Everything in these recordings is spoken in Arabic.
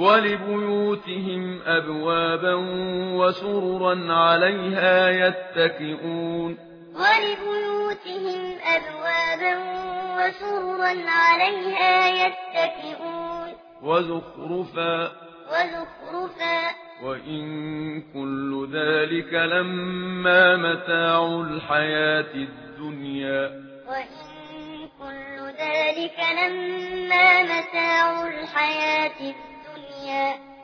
ولبيوتهم أبوابا وسررا عليها يتكئون. ولبيوتهم أبوابا وسررا عليها يتكئون. وزخرفا. وزخرفا. وإن كل ذلك لما متاع الحياة الدنيا. وإن كل ذلك لما متاع الحياة الدنيا.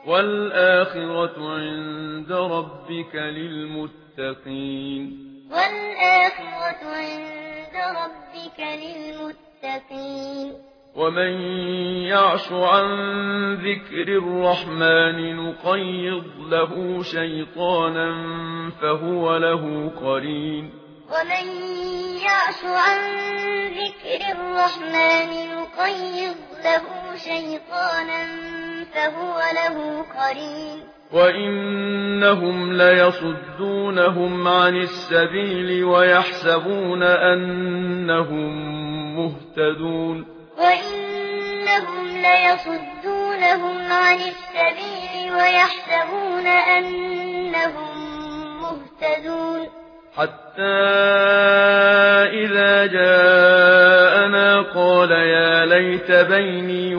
والآخرة عند ربك للمتقين. والآخرة عند ربك للمتقين. ومن يعش عن ذكر الرحمن نقيض له شيطانا فهو له قرين. ومن يعش عن ذكر الرحمن نقيض له شيطانا فهو له قرين وإنهم ليصدونهم عن السبيل ويحسبون أنهم مهتدون وإنهم ليصدونهم عن السبيل ويحسبون أنهم مهتدون حتى إذا جاءنا قال يا ليت بين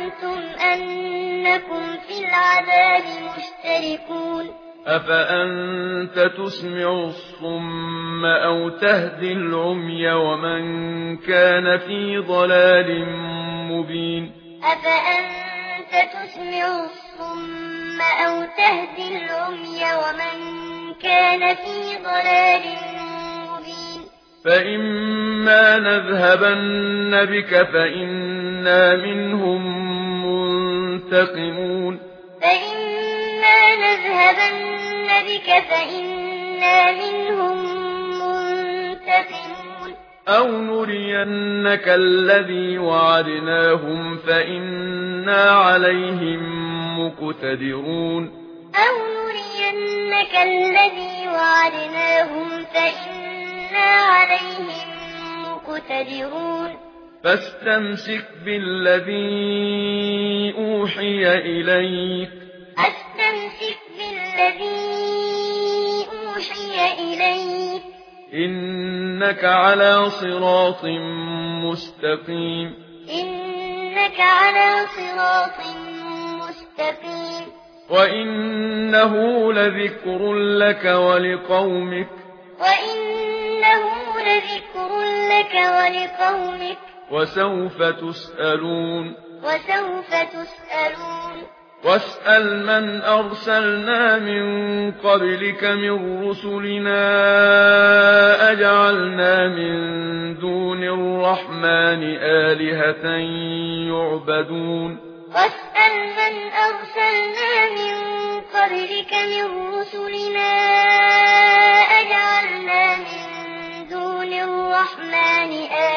ظننتم أنكم في العذاب مشتركون. أفأنت تسمع الصم أو تهدي العمي ومن كان في ضلال مبين؟ أفأنت تسمع الصم أو تهدي العمي ومن كان في ضلال مبين؟ فإما نذهبن بك فإنا منهم منتقمون فإنا نذهبن بك فإنا منهم منتقمون. أو نرينك الذي وعدناهم فإنا عليهم مقتدرون. أو نرينك الذي وعدناهم فإنا عليهم مقتدرون. فاستمسك بالذين أوحي إليك. أستمسك بالذي أوحي إليك. إنك على صراط مستقيم. إنك على صراط مستقيم. وإنه لذكر لك ولقومك. وإنه لذكر لك ولقومك. وسوف تسألون. وسوف تسألون. واسأل من أرسلنا من قبلك من رسلنا أجعلنا من دون الرحمن آلهة يعبدون. واسأل من أرسلنا من قبلك من رسلنا أجعلنا من دون الرحمن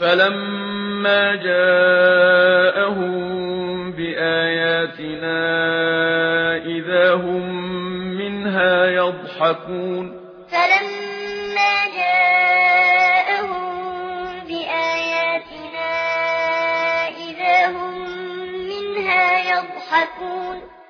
فَلَمَّا جَاءَهُم بِآيَاتِنَا إِذَا هُمْ مِنْهَا يَضْحَكُونَ فَلَمَّا